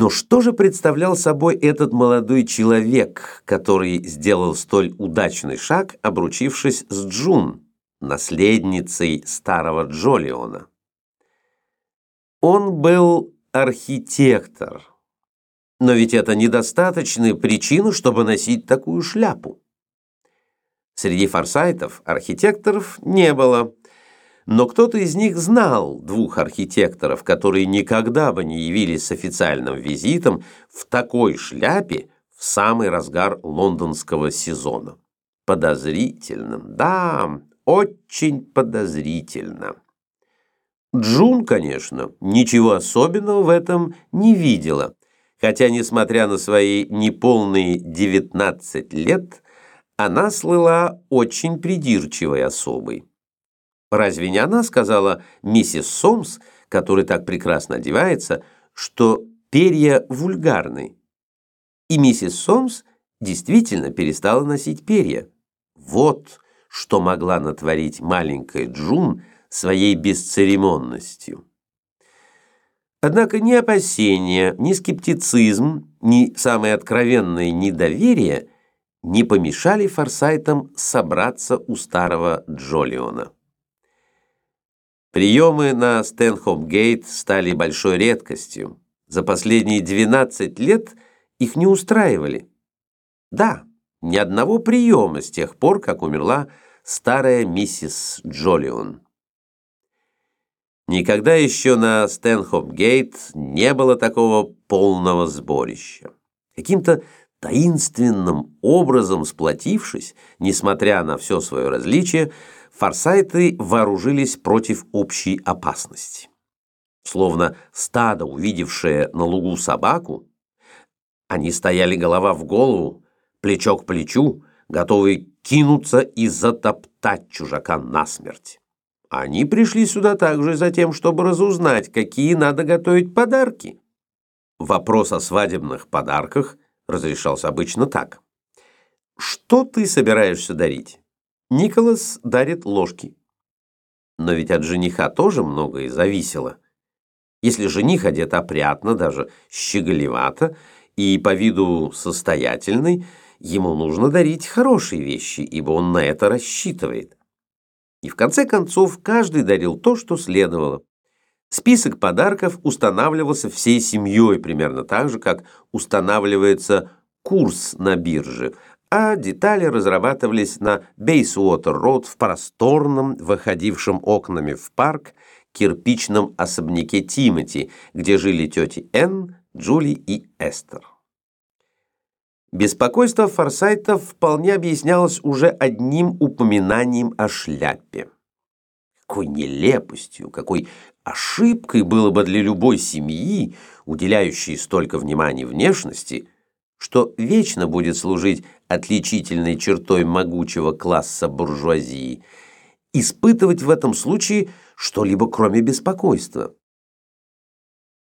Но что же представлял собой этот молодой человек, который сделал столь удачный шаг, обручившись с Джун, наследницей старого Джолиона? Он был архитектор. Но ведь это недостаточная причина, чтобы носить такую шляпу. Среди форсайтов архитекторов не было, но кто-то из них знал двух архитекторов, которые никогда бы не явились с официальным визитом в такой шляпе в самый разгар лондонского сезона. Подозрительным, да, очень подозрительно. Джун, конечно, ничего особенного в этом не видела, хотя, несмотря на свои неполные 19 лет, она слыла очень придирчивой особой. Разве не она сказала миссис Сомс, который так прекрасно одевается, что перья вульгарны? И миссис Сомс действительно перестала носить перья. Вот что могла натворить маленькая Джун своей бесцеремонностью. Однако ни опасения, ни скептицизм, ни самое откровенное недоверие – не помешали Форсайтам собраться у старого Джолиона. Приемы на Стэнхоп-гейт стали большой редкостью. За последние 12 лет их не устраивали. Да, ни одного приема с тех пор, как умерла старая миссис Джолион. Никогда еще на Стэнхоп-гейт не было такого полного сборища. Каким-то Таинственным образом сплотившись, несмотря на все свое различие, форсайты вооружились против общей опасности. Словно стадо, увидевшее на лугу собаку, они стояли голова в голову, плечо к плечу, готовые кинуться и затоптать чужака насмерть. Они пришли сюда также за тем, чтобы разузнать, какие надо готовить подарки. Вопрос о свадебных подарках – разрешался обычно так. «Что ты собираешься дарить?» Николас дарит ложки. Но ведь от жениха тоже многое зависело. Если жених одет опрятно, даже щеголевато и по виду состоятельный, ему нужно дарить хорошие вещи, ибо он на это рассчитывает. И в конце концов каждый дарил то, что следовало. Список подарков устанавливался всей семьей примерно так же, как устанавливается курс на бирже, а детали разрабатывались на Бейсуотер-Роуд в просторном, выходившем окнами в парк, кирпичном особняке Тимоти, где жили тети Энн, Джули и Эстер. Беспокойство Форсайтов вполне объяснялось уже одним упоминанием о шляпе. Какой нелепостью, какой ошибкой было бы для любой семьи, уделяющей столько внимания внешности, что вечно будет служить отличительной чертой могучего класса буржуазии, испытывать в этом случае что-либо кроме беспокойства.